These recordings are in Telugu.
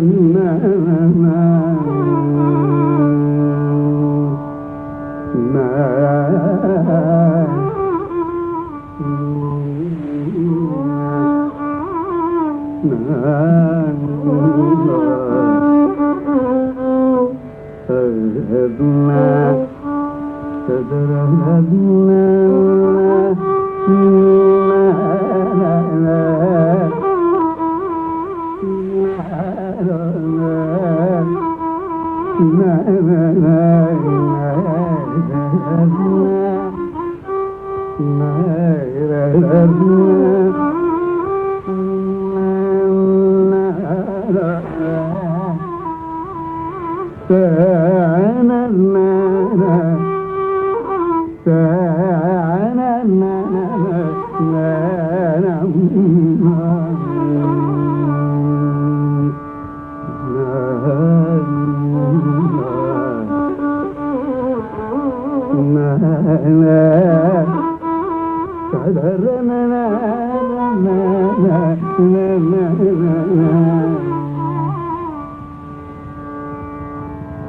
na na na تذهبنا تذهبنا مالنا مالنا ساعنا المانا ساعنا المانا Thank you.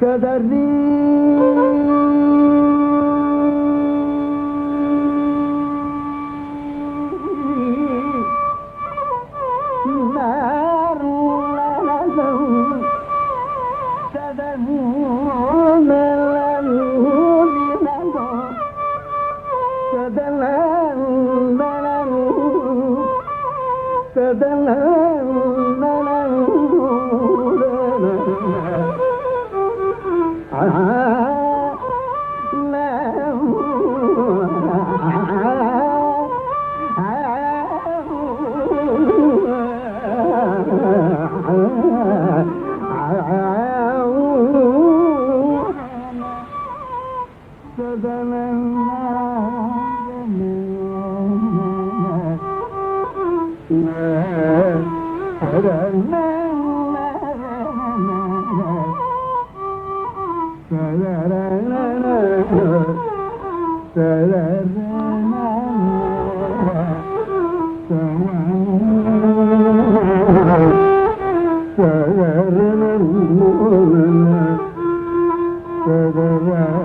Kadri da da da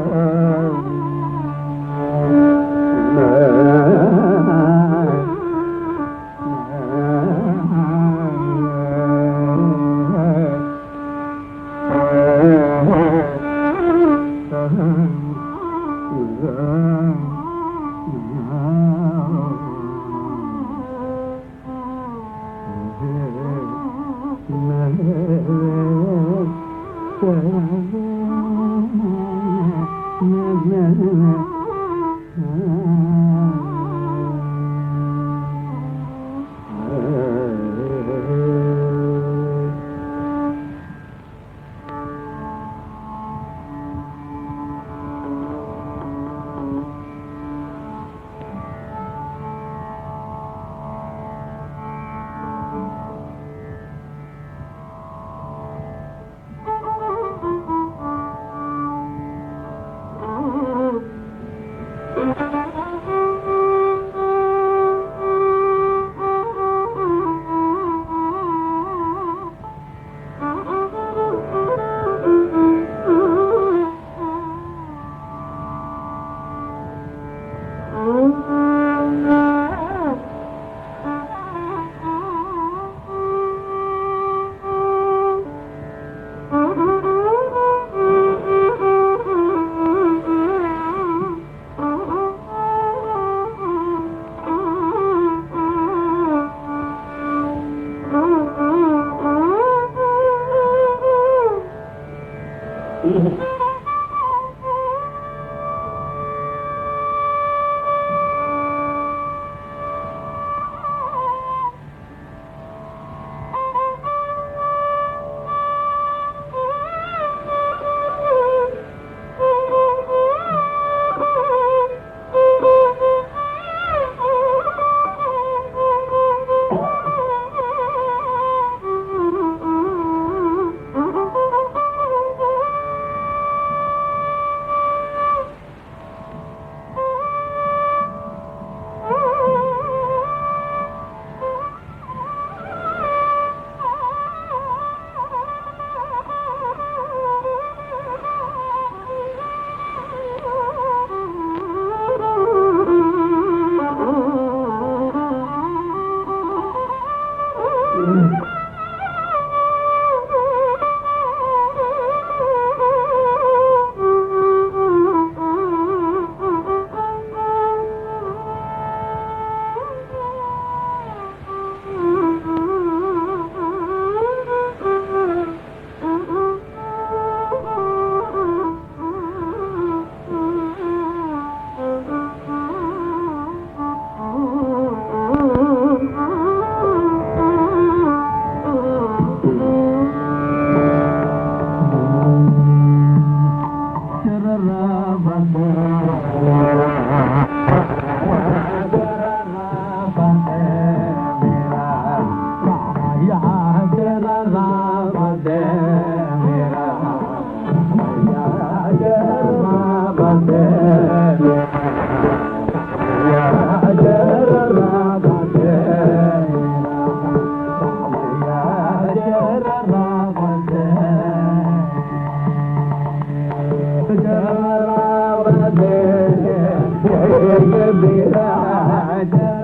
يحب بها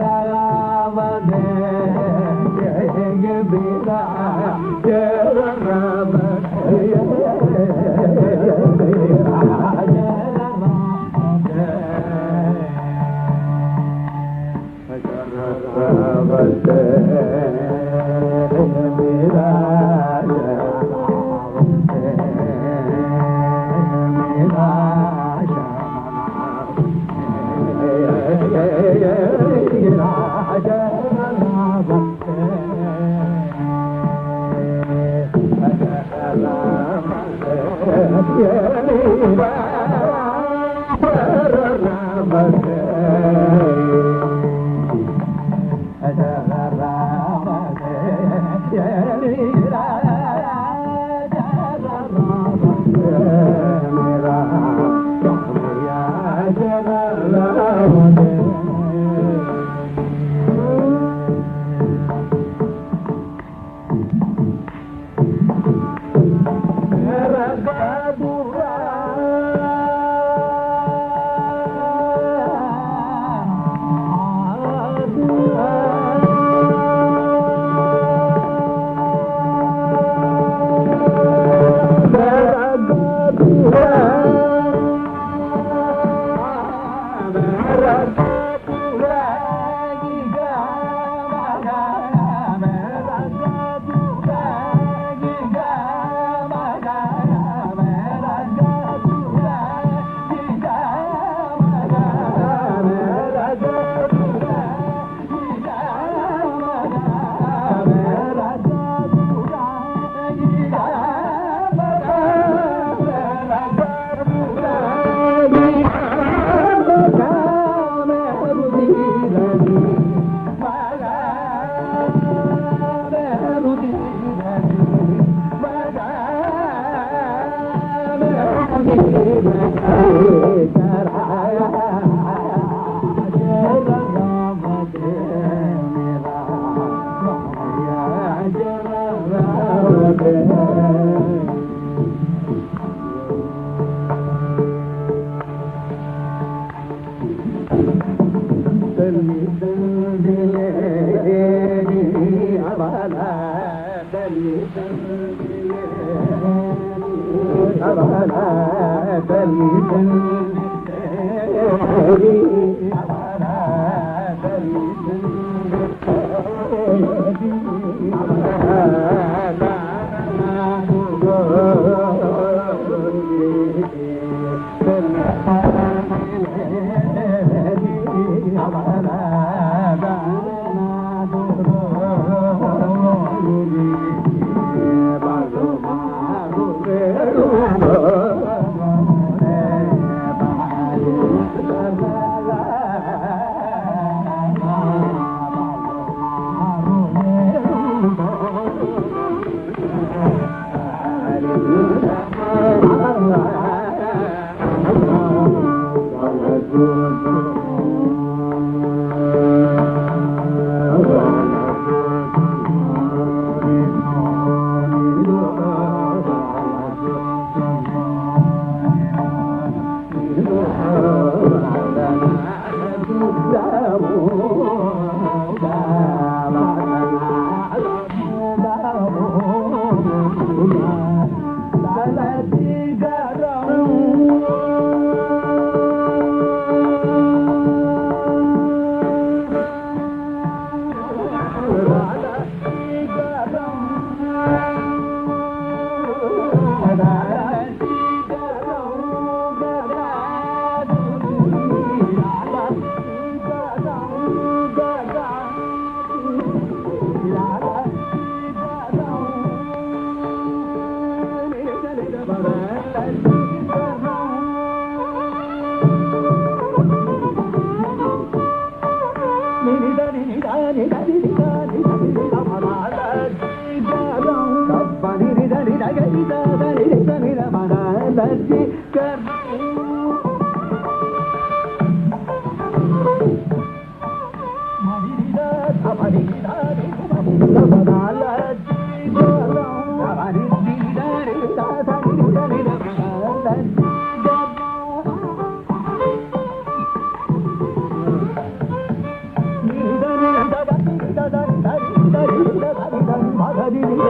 గడి గడి దాని Sameera మహాదర్శి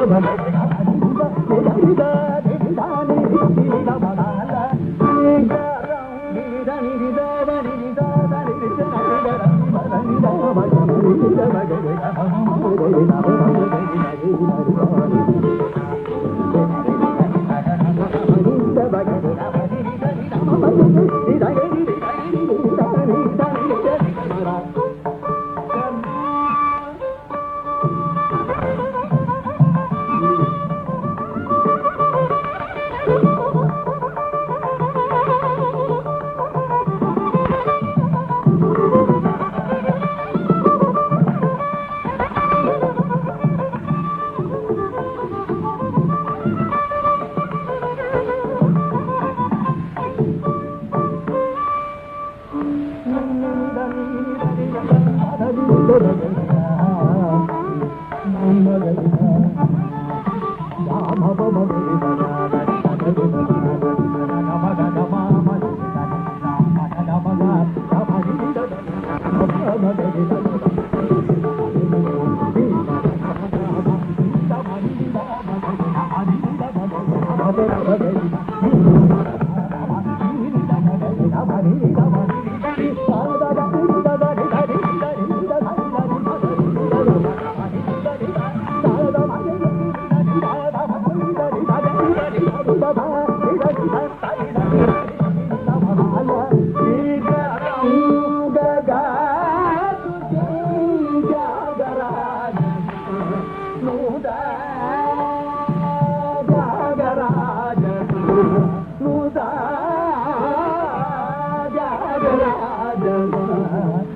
Thank you. Thank you.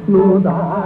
Nuda.